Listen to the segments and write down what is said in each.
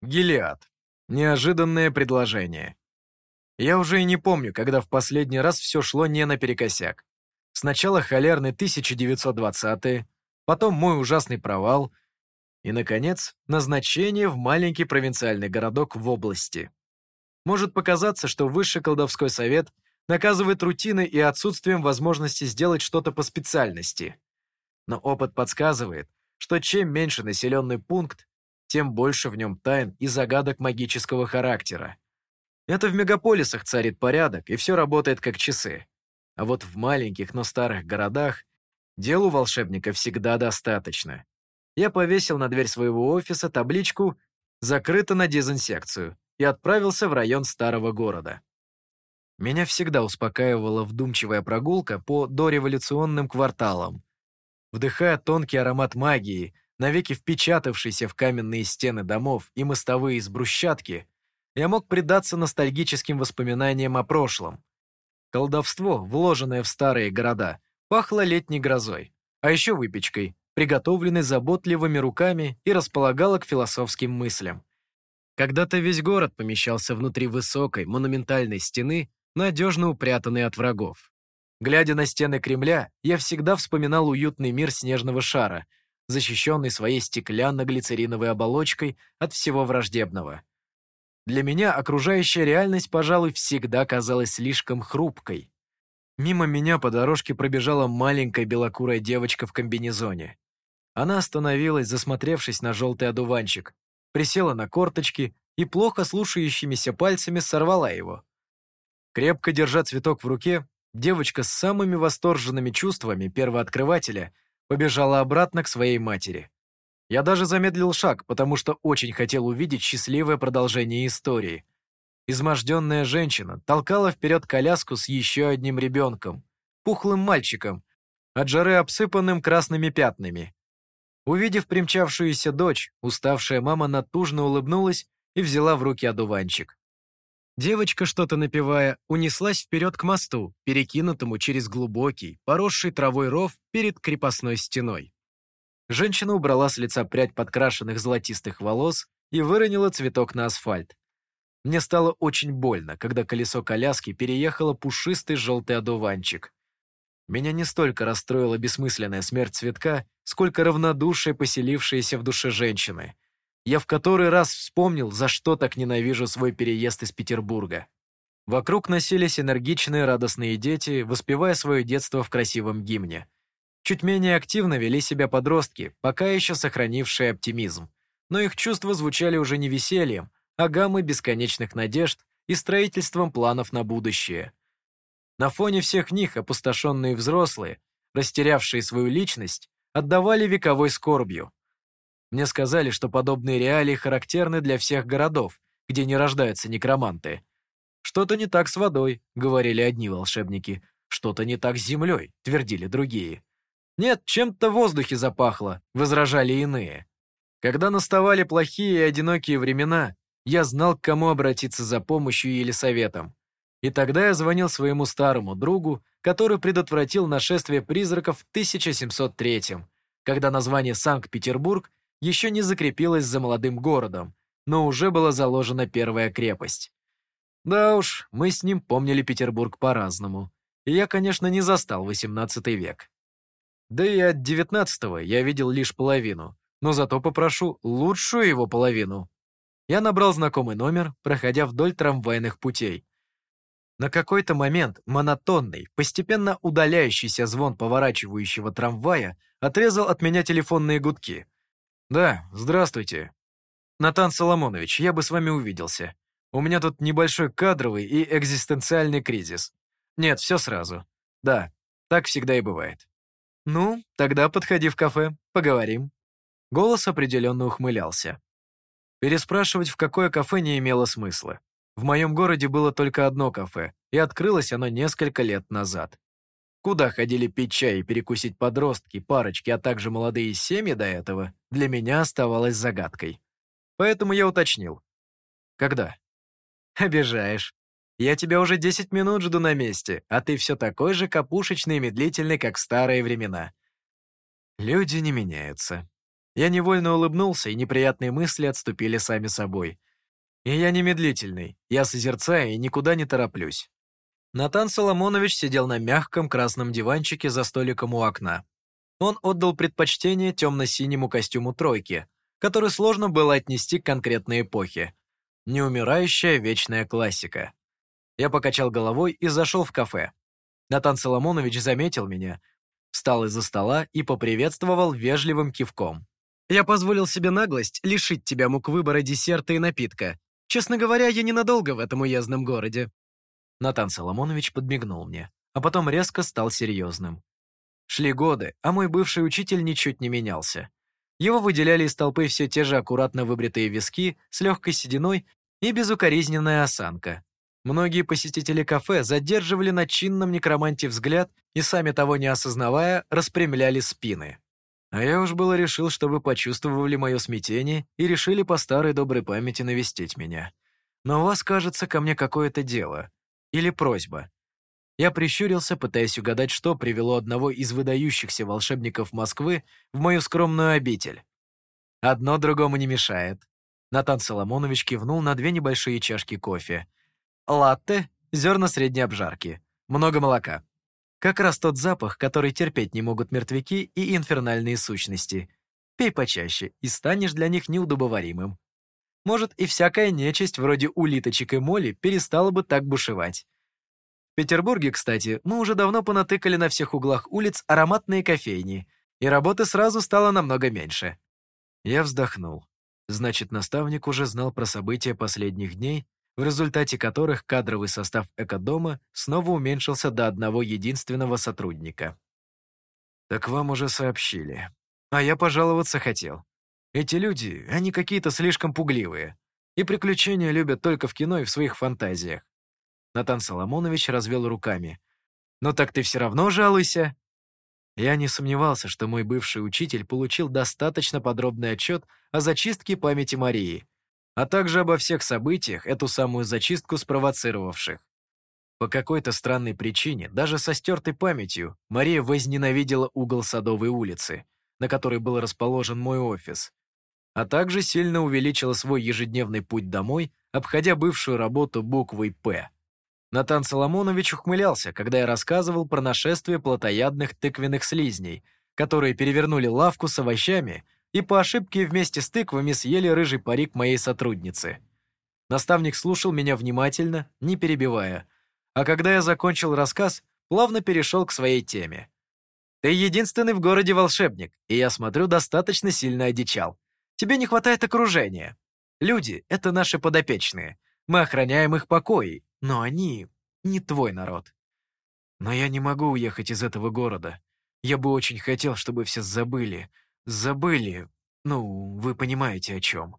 Гелиад. Неожиданное предложение. Я уже и не помню, когда в последний раз все шло не наперекосяк. Сначала холерный 1920-е, потом мой ужасный провал и, наконец, назначение в маленький провинциальный городок в области. Может показаться, что Высший колдовской совет наказывает рутиной и отсутствием возможности сделать что-то по специальности. Но опыт подсказывает, что чем меньше населенный пункт, тем больше в нем тайн и загадок магического характера. Это в мегаполисах царит порядок, и все работает как часы. А вот в маленьких, но старых городах делу волшебника всегда достаточно. Я повесил на дверь своего офиса табличку «Закрыто на дезинсекцию» и отправился в район старого города. Меня всегда успокаивала вдумчивая прогулка по дореволюционным кварталам. Вдыхая тонкий аромат магии, навеки впечатавшийся в каменные стены домов и мостовые из брусчатки, я мог предаться ностальгическим воспоминаниям о прошлом. Колдовство, вложенное в старые города, пахло летней грозой, а еще выпечкой, приготовленной заботливыми руками и располагало к философским мыслям. Когда-то весь город помещался внутри высокой, монументальной стены, надежно упрятанной от врагов. Глядя на стены Кремля, я всегда вспоминал уютный мир снежного шара, защищенный своей стеклянно-глицериновой оболочкой от всего враждебного. Для меня окружающая реальность, пожалуй, всегда казалась слишком хрупкой. Мимо меня по дорожке пробежала маленькая белокурая девочка в комбинезоне. Она остановилась, засмотревшись на желтый одуванчик, присела на корточки и плохо слушающимися пальцами сорвала его. Крепко держа цветок в руке, девочка с самыми восторженными чувствами первооткрывателя побежала обратно к своей матери. Я даже замедлил шаг, потому что очень хотел увидеть счастливое продолжение истории. Изможденная женщина толкала вперед коляску с еще одним ребенком, пухлым мальчиком, от жары обсыпанным красными пятнами. Увидев примчавшуюся дочь, уставшая мама натужно улыбнулась и взяла в руки одуванчик. Девочка, что-то напевая, унеслась вперед к мосту, перекинутому через глубокий, поросший травой ров перед крепостной стеной. Женщина убрала с лица прядь подкрашенных золотистых волос и выронила цветок на асфальт. Мне стало очень больно, когда колесо коляски переехало пушистый желтый одуванчик. Меня не столько расстроила бессмысленная смерть цветка, сколько равнодушие, поселившееся в душе женщины. Я в который раз вспомнил, за что так ненавижу свой переезд из Петербурга. Вокруг носились энергичные радостные дети, воспевая свое детство в красивом гимне. Чуть менее активно вели себя подростки, пока еще сохранившие оптимизм. Но их чувства звучали уже не весельем, а гаммой бесконечных надежд и строительством планов на будущее. На фоне всех них опустошенные взрослые, растерявшие свою личность, отдавали вековой скорбью. Мне сказали, что подобные реалии характерны для всех городов, где не рождаются некроманты. «Что-то не так с водой», — говорили одни волшебники. «Что-то не так с землей», — твердили другие. «Нет, чем-то в воздухе запахло», — возражали иные. Когда наставали плохие и одинокие времена, я знал, к кому обратиться за помощью или советом. И тогда я звонил своему старому другу, который предотвратил нашествие призраков в 1703 когда название Санкт-Петербург еще не закрепилось за молодым городом, но уже была заложена первая крепость. Да уж, мы с ним помнили Петербург по-разному. И я, конечно, не застал XVIII век. Да и от XIX я видел лишь половину, но зато попрошу лучшую его половину. Я набрал знакомый номер, проходя вдоль трамвайных путей. На какой-то момент монотонный, постепенно удаляющийся звон поворачивающего трамвая отрезал от меня телефонные гудки. «Да, здравствуйте. Натан Соломонович, я бы с вами увиделся. У меня тут небольшой кадровый и экзистенциальный кризис. Нет, все сразу. Да, так всегда и бывает. Ну, тогда подходи в кафе, поговорим». Голос определенно ухмылялся. Переспрашивать, в какое кафе, не имело смысла. В моем городе было только одно кафе, и открылось оно несколько лет назад. Куда ходили пить чай и перекусить подростки, парочки, а также молодые семьи до этого, для меня оставалось загадкой. Поэтому я уточнил. Когда? Обижаешь. Я тебя уже 10 минут жду на месте, а ты все такой же капушечный и медлительный, как в старые времена. Люди не меняются. Я невольно улыбнулся, и неприятные мысли отступили сами собой. И я немедлительный, я созерцаю и никуда не тороплюсь. Натан Соломонович сидел на мягком красном диванчике за столиком у окна. Он отдал предпочтение темно-синему костюму тройки, который сложно было отнести к конкретной эпохе. Неумирающая вечная классика. Я покачал головой и зашел в кафе. Натан Соломонович заметил меня, встал из-за стола и поприветствовал вежливым кивком. «Я позволил себе наглость лишить тебя мук выбора десерта и напитка. Честно говоря, я ненадолго в этом уездном городе». Натан Соломонович подмигнул мне, а потом резко стал серьезным. Шли годы, а мой бывший учитель ничуть не менялся. Его выделяли из толпы все те же аккуратно выбритые виски с легкой сединой и безукоризненная осанка. Многие посетители кафе задерживали на чинном некроманте взгляд и, сами того не осознавая, распрямляли спины. А я уж было решил, что вы почувствовали мое смятение и решили по старой доброй памяти навестить меня. Но у вас, кажется, ко мне какое-то дело. Или просьба. Я прищурился, пытаясь угадать, что привело одного из выдающихся волшебников Москвы в мою скромную обитель. Одно другому не мешает. Натан Соломонович кивнул на две небольшие чашки кофе. Латте, зерна средней обжарки, много молока. Как раз тот запах, который терпеть не могут мертвяки и инфернальные сущности. Пей почаще, и станешь для них неудобоваримым. Может, и всякая нечисть, вроде улиточек и моли, перестала бы так бушевать. В Петербурге, кстати, мы уже давно понатыкали на всех углах улиц ароматные кофейни, и работы сразу стало намного меньше. Я вздохнул. Значит, наставник уже знал про события последних дней, в результате которых кадровый состав Экодома снова уменьшился до одного единственного сотрудника. «Так вам уже сообщили. А я пожаловаться хотел. Эти люди, они какие-то слишком пугливые. И приключения любят только в кино и в своих фантазиях. Натан Соломонович развел руками. «Ну так ты все равно жалуйся». Я не сомневался, что мой бывший учитель получил достаточно подробный отчет о зачистке памяти Марии, а также обо всех событиях, эту самую зачистку спровоцировавших. По какой-то странной причине, даже со стертой памятью, Мария возненавидела угол Садовой улицы, на которой был расположен мой офис, а также сильно увеличила свой ежедневный путь домой, обходя бывшую работу буквой «П». Натан Соломонович ухмылялся, когда я рассказывал про нашествие плотоядных тыквенных слизней, которые перевернули лавку с овощами и по ошибке вместе с тыквами съели рыжий парик моей сотрудницы. Наставник слушал меня внимательно, не перебивая, а когда я закончил рассказ, плавно перешел к своей теме. «Ты единственный в городе волшебник, и я смотрю, достаточно сильно одичал. Тебе не хватает окружения. Люди — это наши подопечные. Мы охраняем их покой, но они не твой народ. Но я не могу уехать из этого города. Я бы очень хотел, чтобы все забыли. Забыли. Ну, вы понимаете, о чем.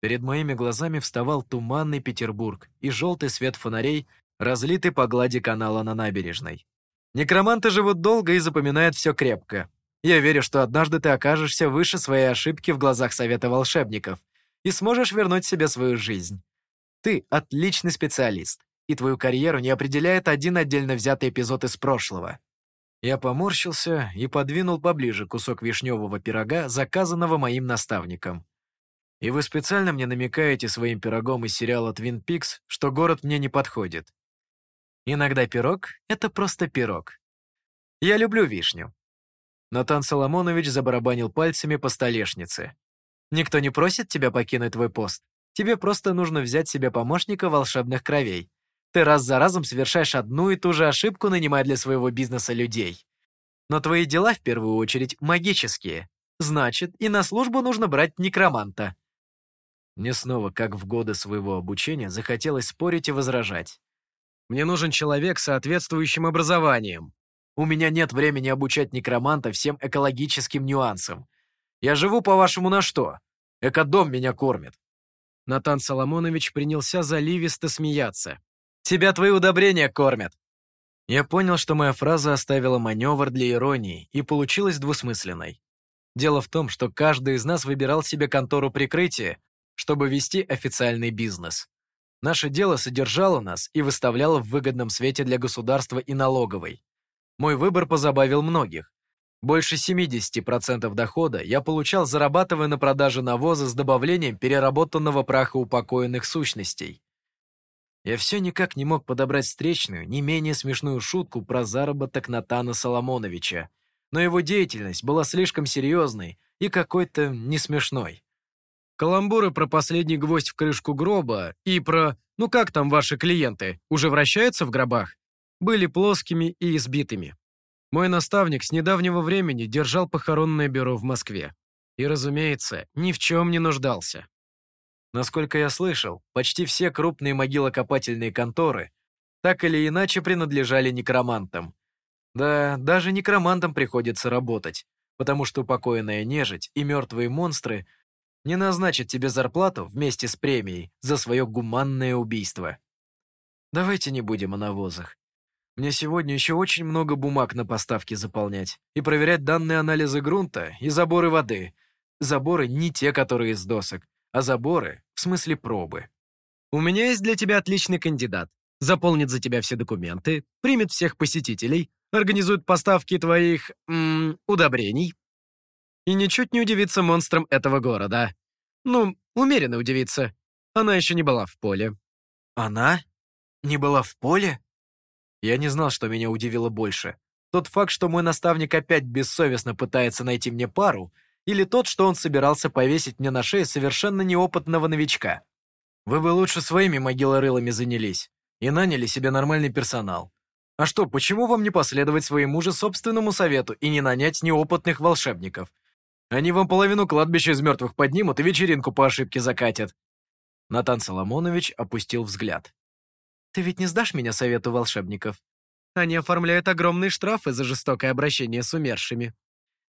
Перед моими глазами вставал туманный Петербург и желтый свет фонарей, разлитый по глади канала на набережной. Некроманты живут долго и запоминают все крепко. Я верю, что однажды ты окажешься выше своей ошибки в глазах Совета волшебников и сможешь вернуть себе свою жизнь. Ты отличный специалист, и твою карьеру не определяет один отдельно взятый эпизод из прошлого. Я поморщился и подвинул поближе кусок вишневого пирога, заказанного моим наставником. И вы специально мне намекаете своим пирогом из сериала «Твин Пикс», что город мне не подходит. Иногда пирог — это просто пирог. Я люблю вишню, Натан Соломонович забарабанил пальцами по столешнице. «Никто не просит тебя покинуть твой пост. Тебе просто нужно взять себе помощника волшебных кровей. Ты раз за разом совершаешь одну и ту же ошибку, нанимая для своего бизнеса людей. Но твои дела в первую очередь магические. Значит, и на службу нужно брать некроманта». Мне снова, как в годы своего обучения, захотелось спорить и возражать. «Мне нужен человек с соответствующим образованием, у меня нет времени обучать некроманта всем экологическим нюансам. Я живу, по-вашему, на что? Экодом меня кормит». Натан Соломонович принялся заливисто смеяться. «Тебя твои удобрения кормят!» Я понял, что моя фраза оставила маневр для иронии и получилась двусмысленной. Дело в том, что каждый из нас выбирал себе контору прикрытия, чтобы вести официальный бизнес. Наше дело содержало нас и выставляло в выгодном свете для государства и налоговой. Мой выбор позабавил многих. Больше 70% дохода я получал, зарабатывая на продаже навоза с добавлением переработанного праха упокоенных сущностей. Я все никак не мог подобрать встречную, не менее смешную шутку про заработок Натана Соломоновича, но его деятельность была слишком серьезной и какой-то не смешной. Каламбуры про последний гвоздь в крышку гроба и про «ну как там ваши клиенты, уже вращаются в гробах?» Были плоскими и избитыми. Мой наставник с недавнего времени держал похоронное бюро в Москве. И, разумеется, ни в чем не нуждался. Насколько я слышал, почти все крупные могилокопательные конторы так или иначе принадлежали некромантам. Да, даже некромантам приходится работать, потому что упокоенная нежить и мертвые монстры не назначат тебе зарплату вместе с премией за свое гуманное убийство. Давайте не будем о навозах. Мне сегодня еще очень много бумаг на поставки заполнять и проверять данные анализа грунта и заборы воды. Заборы не те, которые из досок, а заборы в смысле пробы. У меня есть для тебя отличный кандидат. Заполнит за тебя все документы, примет всех посетителей, организует поставки твоих... М удобрений. И ничуть не удивится монстрам этого города. Ну, умеренно удивится. Она еще не была в поле. Она? Не была в поле? Я не знал, что меня удивило больше. Тот факт, что мой наставник опять бессовестно пытается найти мне пару, или тот, что он собирался повесить мне на шею совершенно неопытного новичка. Вы бы лучше своими могилорылами занялись и наняли себе нормальный персонал. А что, почему вам не последовать своему же собственному совету и не нанять неопытных волшебников? Они вам половину кладбища из мертвых поднимут и вечеринку по ошибке закатят. Натан Соломонович опустил взгляд. Ты ведь не сдашь меня совету волшебников? Они оформляют огромные штрафы за жестокое обращение с умершими.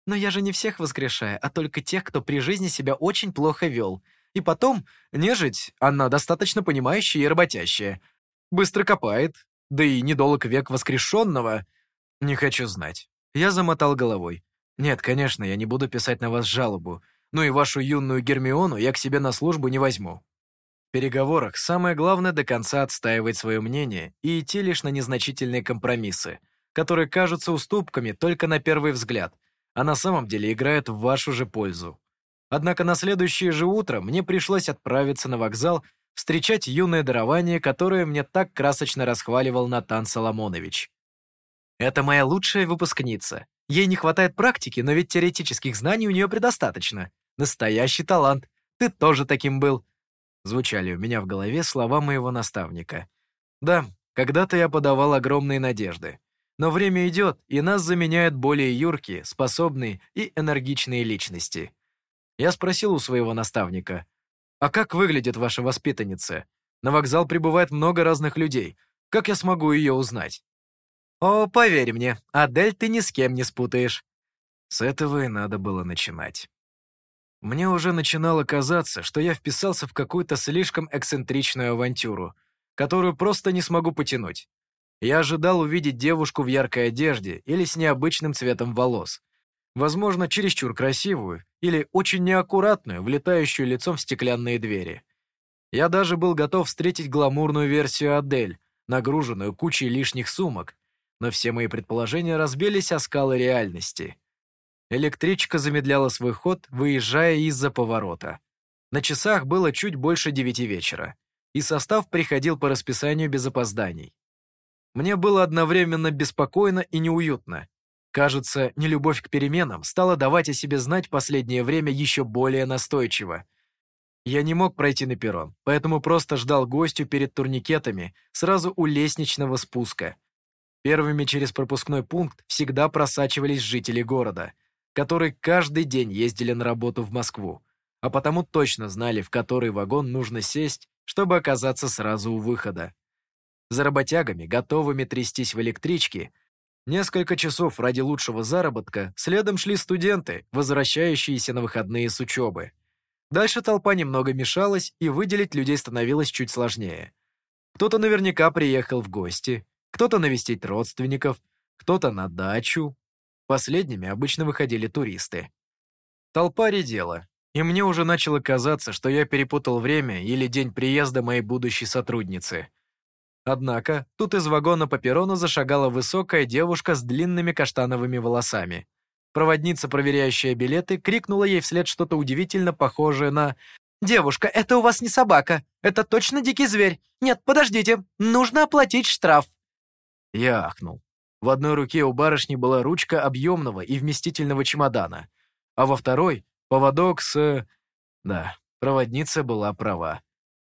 Но я же не всех воскрешаю, а только тех, кто при жизни себя очень плохо вел. И потом, нежить, она достаточно понимающая и работящая. Быстро копает, да и недолг век воскрешенного. Не хочу знать. Я замотал головой. Нет, конечно, я не буду писать на вас жалобу, но и вашу юную Гермиону я к себе на службу не возьму переговорах самое главное до конца отстаивать свое мнение и идти лишь на незначительные компромиссы, которые кажутся уступками только на первый взгляд, а на самом деле играют в вашу же пользу. Однако на следующее же утро мне пришлось отправиться на вокзал встречать юное дарование, которое мне так красочно расхваливал Натан Соломонович. «Это моя лучшая выпускница. Ей не хватает практики, но ведь теоретических знаний у нее предостаточно. Настоящий талант. Ты тоже таким был. Звучали у меня в голове слова моего наставника. Да, когда-то я подавал огромные надежды. Но время идет, и нас заменяют более юркие, способные и энергичные личности. Я спросил у своего наставника, «А как выглядит ваша воспитанница? На вокзал прибывает много разных людей. Как я смогу ее узнать?» «О, поверь мне, Адель ты ни с кем не спутаешь». С этого и надо было начинать. Мне уже начинало казаться, что я вписался в какую-то слишком эксцентричную авантюру, которую просто не смогу потянуть. Я ожидал увидеть девушку в яркой одежде или с необычным цветом волос. Возможно, чересчур красивую или очень неаккуратную, влетающую лицом в стеклянные двери. Я даже был готов встретить гламурную версию Адель, нагруженную кучей лишних сумок, но все мои предположения разбились о скалы реальности. Электричка замедляла свой ход, выезжая из-за поворота. На часах было чуть больше девяти вечера, и состав приходил по расписанию без опозданий. Мне было одновременно беспокойно и неуютно. Кажется, нелюбовь к переменам стала давать о себе знать последнее время еще более настойчиво. Я не мог пройти на перрон, поэтому просто ждал гостю перед турникетами, сразу у лестничного спуска. Первыми через пропускной пункт всегда просачивались жители города — которые каждый день ездили на работу в Москву, а потому точно знали, в который вагон нужно сесть, чтобы оказаться сразу у выхода. За работягами, готовыми трястись в электричке, несколько часов ради лучшего заработка, следом шли студенты, возвращающиеся на выходные с учебы. Дальше толпа немного мешалась, и выделить людей становилось чуть сложнее. Кто-то наверняка приехал в гости, кто-то навестить родственников, кто-то на дачу, Последними обычно выходили туристы. Толпа редела, и мне уже начало казаться, что я перепутал время или день приезда моей будущей сотрудницы. Однако тут из вагона по перрону зашагала высокая девушка с длинными каштановыми волосами. Проводница, проверяющая билеты, крикнула ей вслед что-то удивительно похожее на «Девушка, это у вас не собака. Это точно дикий зверь. Нет, подождите, нужно оплатить штраф». Я ахнул. В одной руке у барышни была ручка объемного и вместительного чемодана, а во второй — поводок с... Да, проводница была права.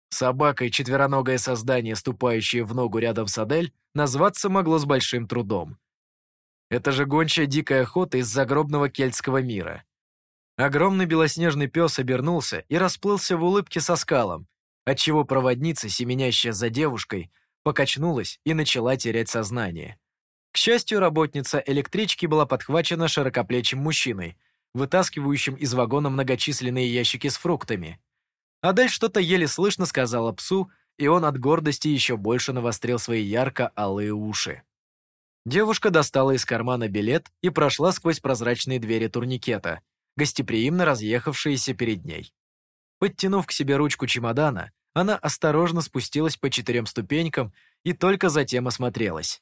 Собака и четвероногое создание, ступающее в ногу рядом с Адель, назваться могло с большим трудом. Это же гончая дикая охота из загробного кельтского мира. Огромный белоснежный пес обернулся и расплылся в улыбке со скалом, отчего проводница, семенящая за девушкой, покачнулась и начала терять сознание. К счастью, работница электрички была подхвачена широкоплечим мужчиной, вытаскивающим из вагона многочисленные ящики с фруктами. Адель что-то еле слышно сказала псу, и он от гордости еще больше навострил свои ярко-алые уши. Девушка достала из кармана билет и прошла сквозь прозрачные двери турникета, гостеприимно разъехавшиеся перед ней. Подтянув к себе ручку чемодана, она осторожно спустилась по четырем ступенькам и только затем осмотрелась.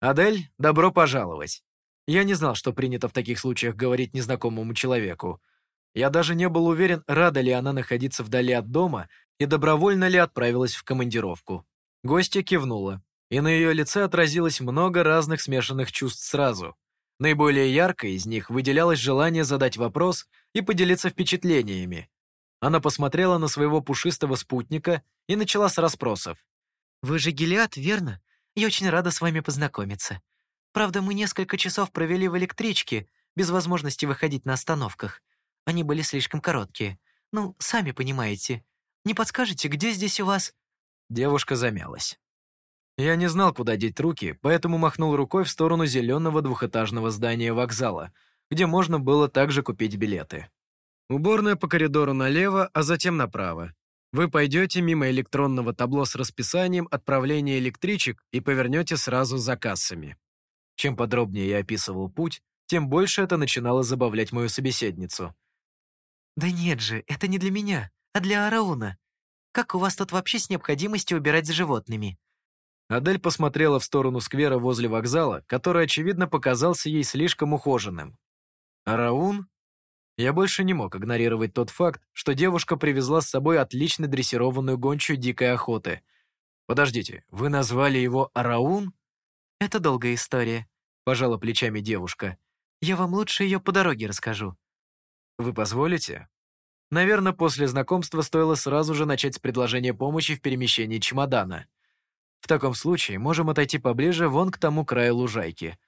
«Адель, добро пожаловать!» Я не знал, что принято в таких случаях говорить незнакомому человеку. Я даже не был уверен, рада ли она находиться вдали от дома и добровольно ли отправилась в командировку. Гостья кивнула, и на ее лице отразилось много разных смешанных чувств сразу. Наиболее яркое из них выделялось желание задать вопрос и поделиться впечатлениями. Она посмотрела на своего пушистого спутника и начала с расспросов. «Вы же Гелиад, верно? Я очень рада с вами познакомиться. Правда, мы несколько часов провели в электричке, без возможности выходить на остановках. Они были слишком короткие. Ну, сами понимаете. Не подскажете, где здесь у вас...» Девушка замялась. Я не знал, куда деть руки, поэтому махнул рукой в сторону зеленого двухэтажного здания вокзала, где можно было также купить билеты. Уборная по коридору налево, а затем направо. Вы пойдете мимо электронного табло с расписанием отправления электричек и повернете сразу за кассами. Чем подробнее я описывал путь, тем больше это начинало забавлять мою собеседницу. «Да нет же, это не для меня, а для Арауна. Как у вас тут вообще с необходимостью убирать за животными?» Адель посмотрела в сторону сквера возле вокзала, который, очевидно, показался ей слишком ухоженным. «Араун?» Я больше не мог игнорировать тот факт, что девушка привезла с собой отлично дрессированную гончую дикой охоты. «Подождите, вы назвали его Араун?» «Это долгая история», — пожала плечами девушка. «Я вам лучше ее по дороге расскажу». «Вы позволите?» Наверное, после знакомства стоило сразу же начать с предложения помощи в перемещении чемодана. В таком случае можем отойти поближе вон к тому краю лужайки.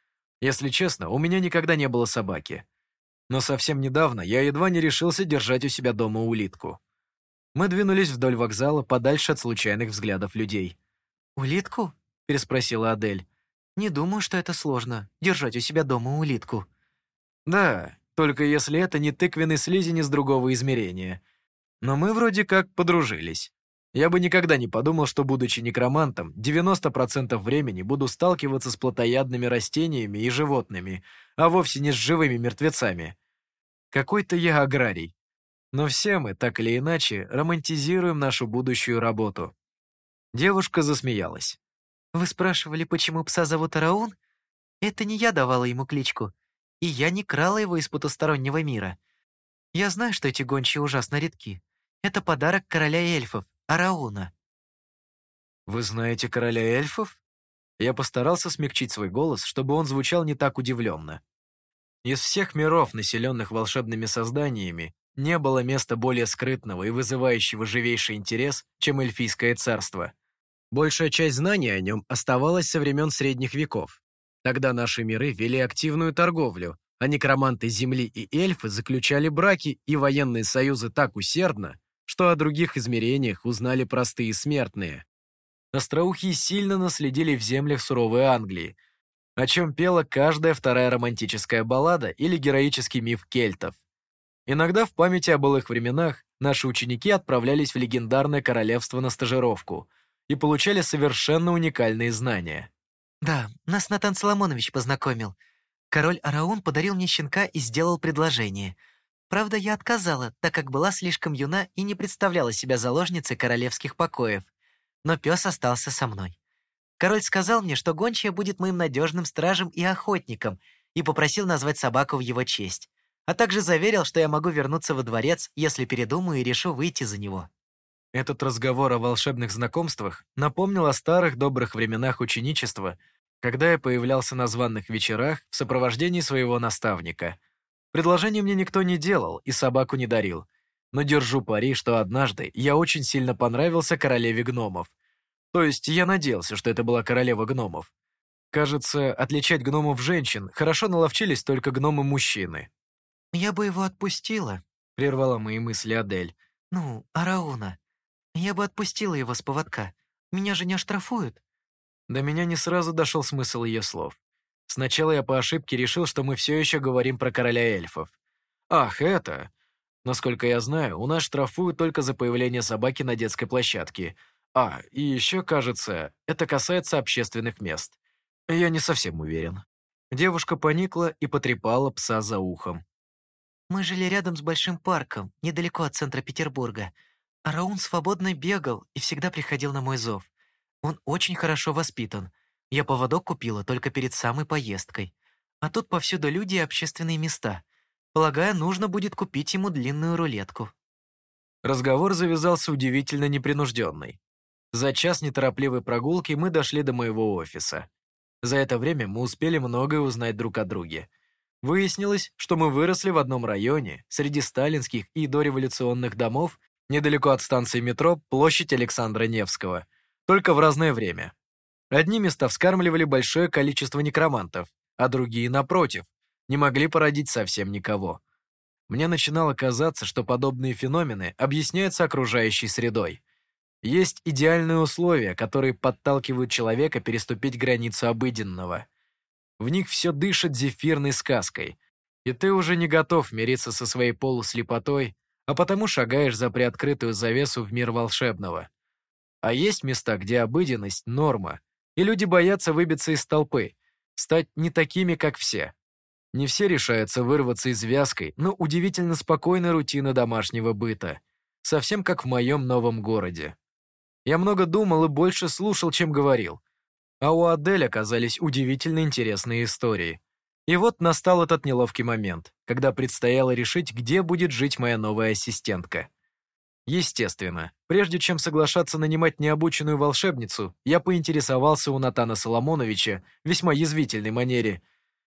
Если честно, у меня никогда не было собаки. Но совсем недавно я едва не решился держать у себя дома улитку. Мы двинулись вдоль вокзала, подальше от случайных взглядов людей. «Улитку?» – переспросила Адель. «Не думаю, что это сложно, держать у себя дома улитку». «Да, только если это не тыквенный слизень из другого измерения. Но мы вроде как подружились. Я бы никогда не подумал, что, будучи некромантом, 90% времени буду сталкиваться с плотоядными растениями и животными, а вовсе не с живыми мертвецами. Какой-то я аграрий. Но все мы, так или иначе, романтизируем нашу будущую работу. Девушка засмеялась. «Вы спрашивали, почему пса зовут Араун? Это не я давала ему кличку, и я не крала его из потустороннего мира. Я знаю, что эти гончие ужасно редки. Это подарок короля эльфов, Арауна». «Вы знаете короля эльфов?» Я постарался смягчить свой голос, чтобы он звучал не так удивленно. Из всех миров, населенных волшебными созданиями, не было места более скрытного и вызывающего живейший интерес, чем эльфийское царство. Большая часть знаний о нем оставалась со времен средних веков. Тогда наши миры вели активную торговлю, а некроманты Земли и эльфы заключали браки и военные союзы так усердно, что о других измерениях узнали простые смертные. Остроухие сильно наследили в землях суровой Англии – о чем пела каждая вторая романтическая баллада или героический миф кельтов. Иногда в памяти о былых временах наши ученики отправлялись в легендарное королевство на стажировку и получали совершенно уникальные знания. «Да, нас Натан Соломонович познакомил. Король Араун подарил мне щенка и сделал предложение. Правда, я отказала, так как была слишком юна и не представляла себя заложницей королевских покоев. Но пес остался со мной. Король сказал мне, что гончая будет моим надежным стражем и охотником, и попросил назвать собаку в его честь, а также заверил, что я могу вернуться во дворец, если передумаю и решу выйти за него. Этот разговор о волшебных знакомствах напомнил о старых добрых временах ученичества, когда я появлялся на званных вечерах в сопровождении своего наставника. Предложение мне никто не делал и собаку не дарил, но держу пари, что однажды я очень сильно понравился королеве гномов. То есть я надеялся, что это была королева гномов. Кажется, отличать гномов женщин хорошо наловчились только гномы-мужчины. «Я бы его отпустила», — прервала мои мысли Адель. «Ну, Арауна. Я бы отпустила его с поводка. Меня же не оштрафуют». До меня не сразу дошел смысл ее слов. Сначала я по ошибке решил, что мы все еще говорим про короля эльфов. Ах, это... Насколько я знаю, у нас штрафуют только за появление собаки на детской площадке. А, и еще, кажется, это касается общественных мест. Я не совсем уверен. Девушка поникла и потрепала пса за ухом. «Мы жили рядом с большим парком, недалеко от центра Петербурга. А Раун свободно бегал и всегда приходил на мой зов. Он очень хорошо воспитан. Я поводок купила только перед самой поездкой. А тут повсюду люди и общественные места. Полагаю, нужно будет купить ему длинную рулетку». Разговор завязался удивительно непринужденный. За час неторопливой прогулки мы дошли до моего офиса. За это время мы успели многое узнать друг о друге. Выяснилось, что мы выросли в одном районе, среди сталинских и дореволюционных домов, недалеко от станции метро площадь Александра Невского, только в разное время. Одни места вскармливали большое количество некромантов, а другие, напротив, не могли породить совсем никого. Мне начинало казаться, что подобные феномены объясняются окружающей средой. Есть идеальные условия, которые подталкивают человека переступить границу обыденного. В них все дышит зефирной сказкой, и ты уже не готов мириться со своей полуслепотой, а потому шагаешь за приоткрытую завесу в мир волшебного. А есть места, где обыденность – норма, и люди боятся выбиться из толпы, стать не такими, как все. Не все решаются вырваться из вязкой, но удивительно спокойной рутины домашнего быта, совсем как в моем новом городе. Я много думал и больше слушал, чем говорил. А у Адель оказались удивительно интересные истории. И вот настал этот неловкий момент, когда предстояло решить, где будет жить моя новая ассистентка. Естественно, прежде чем соглашаться нанимать необученную волшебницу, я поинтересовался у Натана Соломоновича в весьма язвительной манере.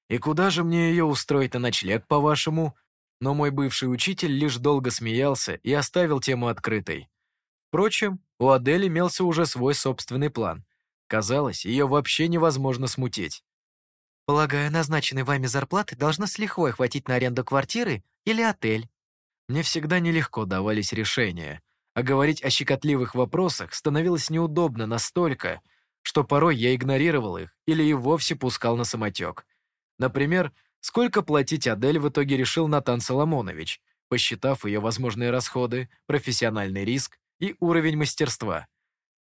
«И куда же мне ее устроить на ночлег, по-вашему?» Но мой бывший учитель лишь долго смеялся и оставил тему открытой. Впрочем, у Адель имелся уже свой собственный план. Казалось, ее вообще невозможно смутить. «Полагаю, назначенной вами зарплаты должно с лихвой хватить на аренду квартиры или отель». Мне всегда нелегко давались решения, а говорить о щекотливых вопросах становилось неудобно настолько, что порой я игнорировал их или и вовсе пускал на самотек. Например, сколько платить Адель в итоге решил Натан Соломонович, посчитав ее возможные расходы, профессиональный риск и уровень мастерства.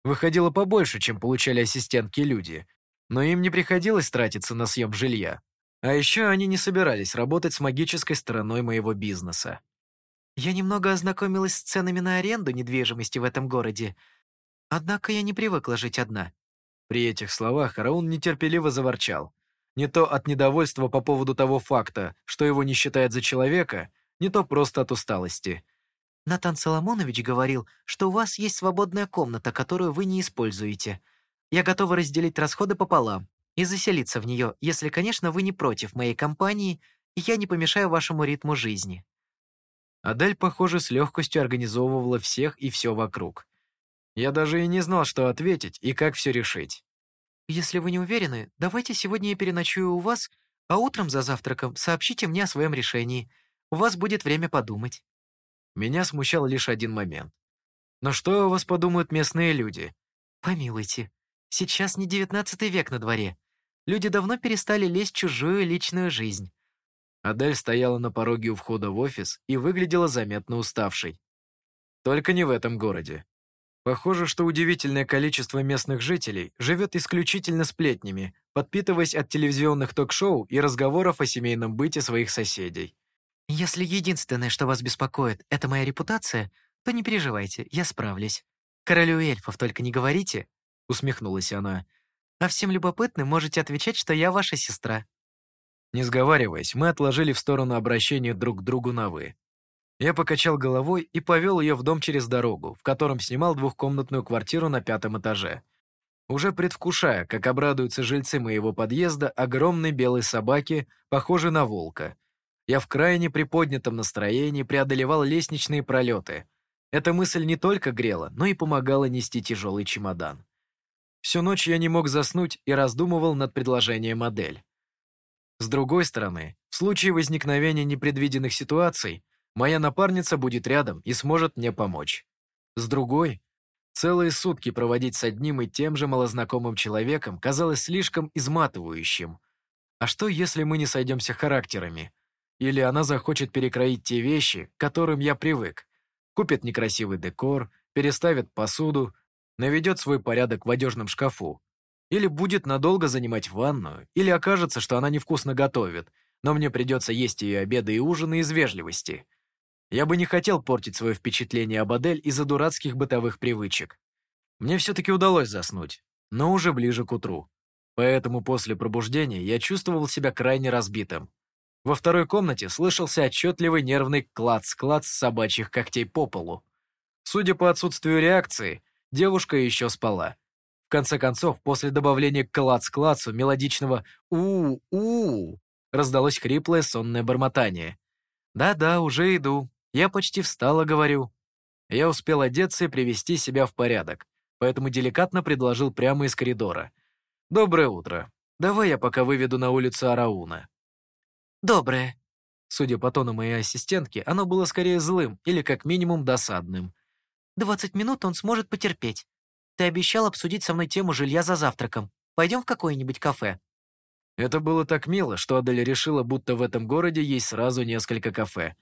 Выходило побольше, чем получали ассистентки люди, но им не приходилось тратиться на съем жилья. А еще они не собирались работать с магической стороной моего бизнеса. Я немного ознакомилась с ценами на аренду недвижимости в этом городе, однако я не привыкла жить одна. При этих словах Раун нетерпеливо заворчал. Не то от недовольства по поводу того факта, что его не считают за человека, не то просто от усталости. Натан Соломонович говорил, что у вас есть свободная комната, которую вы не используете. Я готова разделить расходы пополам и заселиться в нее, если, конечно, вы не против моей компании, и я не помешаю вашему ритму жизни». Адель, похоже, с легкостью организовывала всех и все вокруг. Я даже и не знал, что ответить и как все решить. «Если вы не уверены, давайте сегодня я переночую у вас, а утром за завтраком сообщите мне о своем решении. У вас будет время подумать». Меня смущал лишь один момент. Но что о вас подумают местные люди? Помилуйте, сейчас не девятнадцатый век на дворе. Люди давно перестали лезть в чужую личную жизнь. Адель стояла на пороге у входа в офис и выглядела заметно уставшей. Только не в этом городе. Похоже, что удивительное количество местных жителей живет исключительно сплетнями, подпитываясь от телевизионных ток-шоу и разговоров о семейном быте своих соседей. «Если единственное, что вас беспокоит, это моя репутация, то не переживайте, я справлюсь. Королю эльфов только не говорите», — усмехнулась она. «А всем любопытным можете отвечать, что я ваша сестра». Не сговариваясь, мы отложили в сторону обращения друг к другу на «вы». Я покачал головой и повел ее в дом через дорогу, в котором снимал двухкомнатную квартиру на пятом этаже. Уже предвкушая, как обрадуются жильцы моего подъезда огромной белой собаки, похожей на волка. Я в крайне приподнятом настроении преодолевал лестничные пролеты. Эта мысль не только грела, но и помогала нести тяжелый чемодан. Всю ночь я не мог заснуть и раздумывал над предложением модель. С другой стороны, в случае возникновения непредвиденных ситуаций, моя напарница будет рядом и сможет мне помочь. С другой, целые сутки проводить с одним и тем же малознакомым человеком казалось слишком изматывающим. А что, если мы не сойдемся характерами? Или она захочет перекроить те вещи, к которым я привык? Купит некрасивый декор, переставит посуду, наведет свой порядок в одежном шкафу, или будет надолго занимать ванную, или окажется, что она невкусно готовит, но мне придется есть ее обеды и ужины из вежливости. Я бы не хотел портить свое впечатление об Адель из-за дурацких бытовых привычек. Мне все-таки удалось заснуть, но уже ближе к утру. Поэтому после пробуждения я чувствовал себя крайне разбитым. Во второй комнате слышался отчетливый нервный клац-клац собачьих когтей по полу. Судя по отсутствию реакции, девушка еще спала. В конце концов, после добавления клац-клацу мелодичного «у-у» раздалось хриплое сонное бормотание. «Да-да, уже иду. Я почти встала, говорю». Я успел одеться и привести себя в порядок, поэтому деликатно предложил прямо из коридора. «Доброе утро. Давай я пока выведу на улицу Арауна». «Доброе». Судя по тону моей ассистентки, оно было скорее злым или как минимум досадным. «Двадцать минут он сможет потерпеть. Ты обещал обсудить со мной тему жилья за завтраком. Пойдем в какое-нибудь кафе». Это было так мило, что Адель решила, будто в этом городе есть сразу несколько кафе.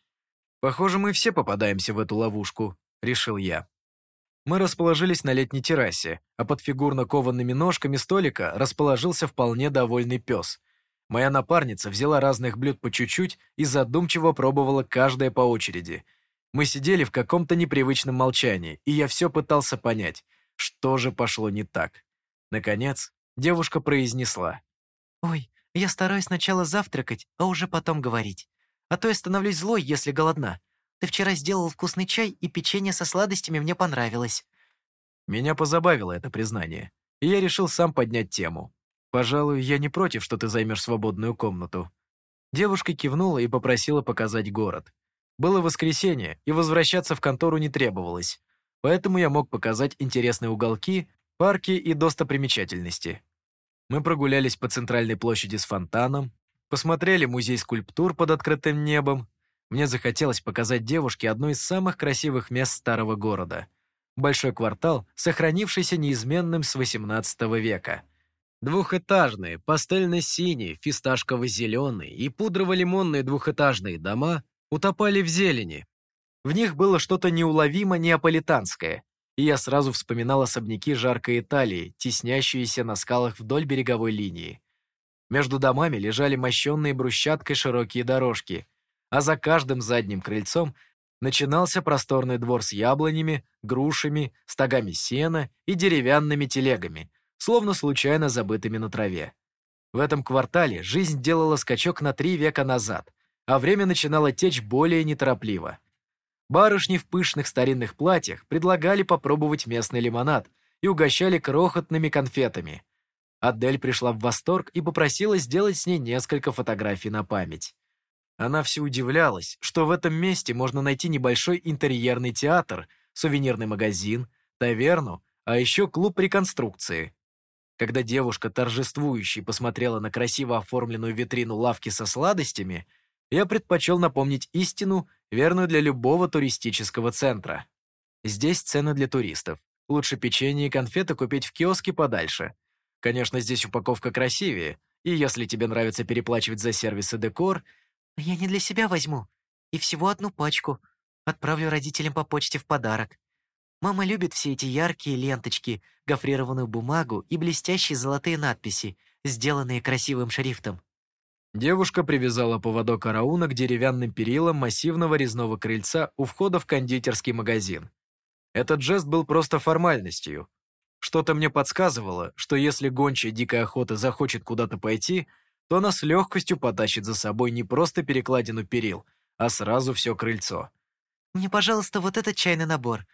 «Похоже, мы все попадаемся в эту ловушку», — решил я. Мы расположились на летней террасе, а под фигурно коваными ножками столика расположился вполне довольный пес. Моя напарница взяла разных блюд по чуть-чуть и задумчиво пробовала каждое по очереди. Мы сидели в каком-то непривычном молчании, и я все пытался понять, что же пошло не так? Наконец, девушка произнесла. «Ой, я стараюсь сначала завтракать, а уже потом говорить. А то я становлюсь злой, если голодна. Ты вчера сделал вкусный чай, и печенье со сладостями мне понравилось». Меня позабавило это признание, и я решил сам поднять тему. «Пожалуй, я не против, что ты займешь свободную комнату». Девушка кивнула и попросила показать город. Было воскресенье, и возвращаться в контору не требовалось поэтому я мог показать интересные уголки, парки и достопримечательности. Мы прогулялись по центральной площади с фонтаном, посмотрели музей скульптур под открытым небом. Мне захотелось показать девушке одно из самых красивых мест старого города. Большой квартал, сохранившийся неизменным с XVIII века. Двухэтажные, пастельно-синие, фисташково-зеленые и пудрово-лимонные двухэтажные дома утопали в зелени, в них было что-то неуловимо неаполитанское, и я сразу вспоминал особняки жаркой Италии, теснящиеся на скалах вдоль береговой линии. Между домами лежали мощенные брусчаткой широкие дорожки, а за каждым задним крыльцом начинался просторный двор с яблонями, грушами, стогами сена и деревянными телегами, словно случайно забытыми на траве. В этом квартале жизнь делала скачок на три века назад, а время начинало течь более неторопливо. Барышни в пышных старинных платьях предлагали попробовать местный лимонад и угощали крохотными конфетами. Адель пришла в восторг и попросила сделать с ней несколько фотографий на память. Она все удивлялась, что в этом месте можно найти небольшой интерьерный театр, сувенирный магазин, таверну, а еще клуб реконструкции. Когда девушка торжествующе посмотрела на красиво оформленную витрину лавки со сладостями, я предпочел напомнить истину верную для любого туристического центра. Здесь цены для туристов. Лучше печенье и конфеты купить в киоске подальше. Конечно, здесь упаковка красивее, и если тебе нравится переплачивать за сервис и декор... Я не для себя возьму. И всего одну пачку. Отправлю родителям по почте в подарок. Мама любит все эти яркие ленточки, гофрированную бумагу и блестящие золотые надписи, сделанные красивым шрифтом. Девушка привязала поводок Арауна к деревянным перилам массивного резного крыльца у входа в кондитерский магазин. Этот жест был просто формальностью. Что-то мне подсказывало, что если гончая дикой охоты захочет куда-то пойти, то она с легкостью потащит за собой не просто перекладину перил, а сразу все крыльцо. «Мне, пожалуйста, вот этот чайный набор.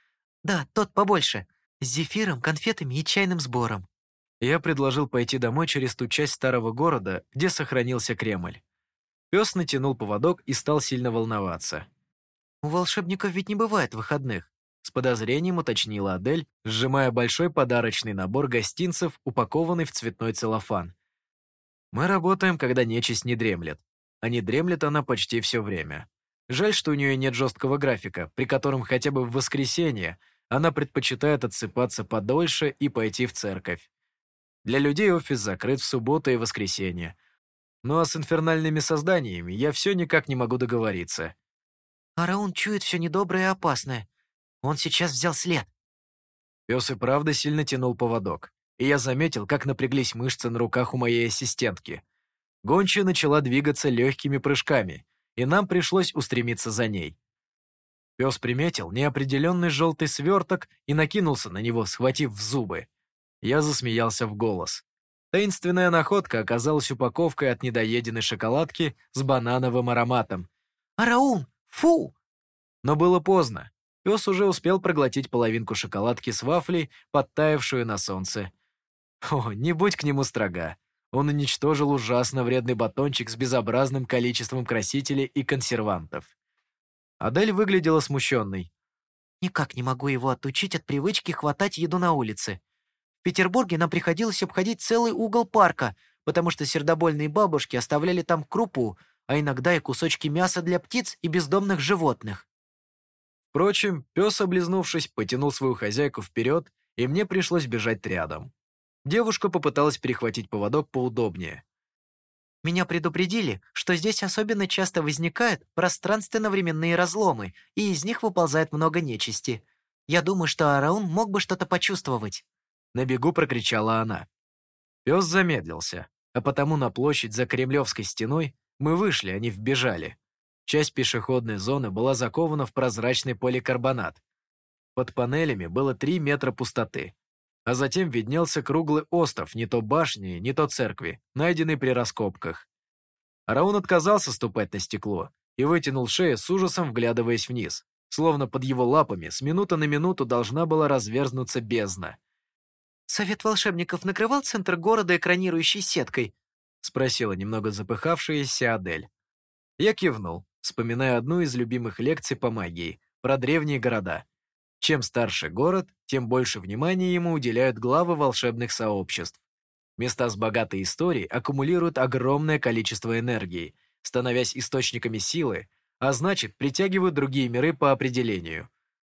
Да, тот побольше. С зефиром, конфетами и чайным сбором». Я предложил пойти домой через ту часть старого города, где сохранился Кремль. Пес натянул поводок и стал сильно волноваться. «У волшебников ведь не бывает выходных», с подозрением уточнила Адель, сжимая большой подарочный набор гостинцев, упакованный в цветной целлофан. «Мы работаем, когда нечисть не дремлет. А не дремлет она почти все время. Жаль, что у нее нет жесткого графика, при котором хотя бы в воскресенье она предпочитает отсыпаться подольше и пойти в церковь. Для людей офис закрыт в субботу и воскресенье. Ну а с инфернальными созданиями я все никак не могу договориться. Араун чует все недоброе и опасное. Он сейчас взял след. Пес и правда сильно тянул поводок, и я заметил, как напряглись мышцы на руках у моей ассистентки. Гончая начала двигаться легкими прыжками, и нам пришлось устремиться за ней. Пес приметил неопределенный желтый сверток и накинулся на него, схватив в зубы. Я засмеялся в голос. Таинственная находка оказалась упаковкой от недоеденной шоколадки с банановым ароматом. «Араун! Фу!» Но было поздно. Пес уже успел проглотить половинку шоколадки с вафлей, подтаявшую на солнце. О, не будь к нему строга. Он уничтожил ужасно вредный батончик с безобразным количеством красителей и консервантов. Адель выглядела смущенной. «Никак не могу его отучить от привычки хватать еду на улице. В Петербурге нам приходилось обходить целый угол парка, потому что сердобольные бабушки оставляли там крупу, а иногда и кусочки мяса для птиц и бездомных животных». Впрочем, пес, облизнувшись, потянул свою хозяйку вперед, и мне пришлось бежать рядом. Девушка попыталась перехватить поводок поудобнее. Меня предупредили, что здесь особенно часто возникают пространственно-временные разломы, и из них выползает много нечисти. Я думаю, что Араун мог бы что-то почувствовать». На бегу прокричала она. Пес замедлился, а потому на площадь за Кремлевской стеной мы вышли, а не вбежали. Часть пешеходной зоны была закована в прозрачный поликарбонат. Под панелями было три метра пустоты, а затем виднелся круглый остов, не то башни, не то церкви, найденный при раскопках. Раун отказался ступать на стекло и вытянул шею с ужасом, вглядываясь вниз, словно под его лапами с минуты на минуту должна была разверзнуться бездна. «Совет волшебников накрывал центр города экранирующей сеткой?» — спросила немного запыхавшаяся Адель. Я кивнул, вспоминая одну из любимых лекций по магии про древние города. Чем старше город, тем больше внимания ему уделяют главы волшебных сообществ. Места с богатой историей аккумулируют огромное количество энергии, становясь источниками силы, а значит, притягивают другие миры по определению.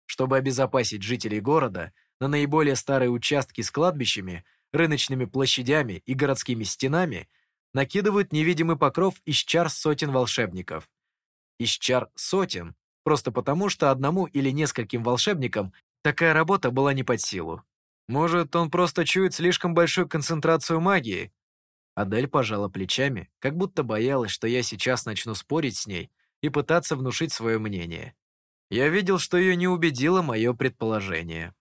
Чтобы обезопасить жителей города, на наиболее старые участки с кладбищами, рыночными площадями и городскими стенами накидывают невидимый покров из чар сотен волшебников. Из чар сотен просто потому, что одному или нескольким волшебникам такая работа была не под силу. Может, он просто чует слишком большую концентрацию магии? Адель пожала плечами, как будто боялась, что я сейчас начну спорить с ней и пытаться внушить свое мнение. Я видел, что ее не убедило мое предположение.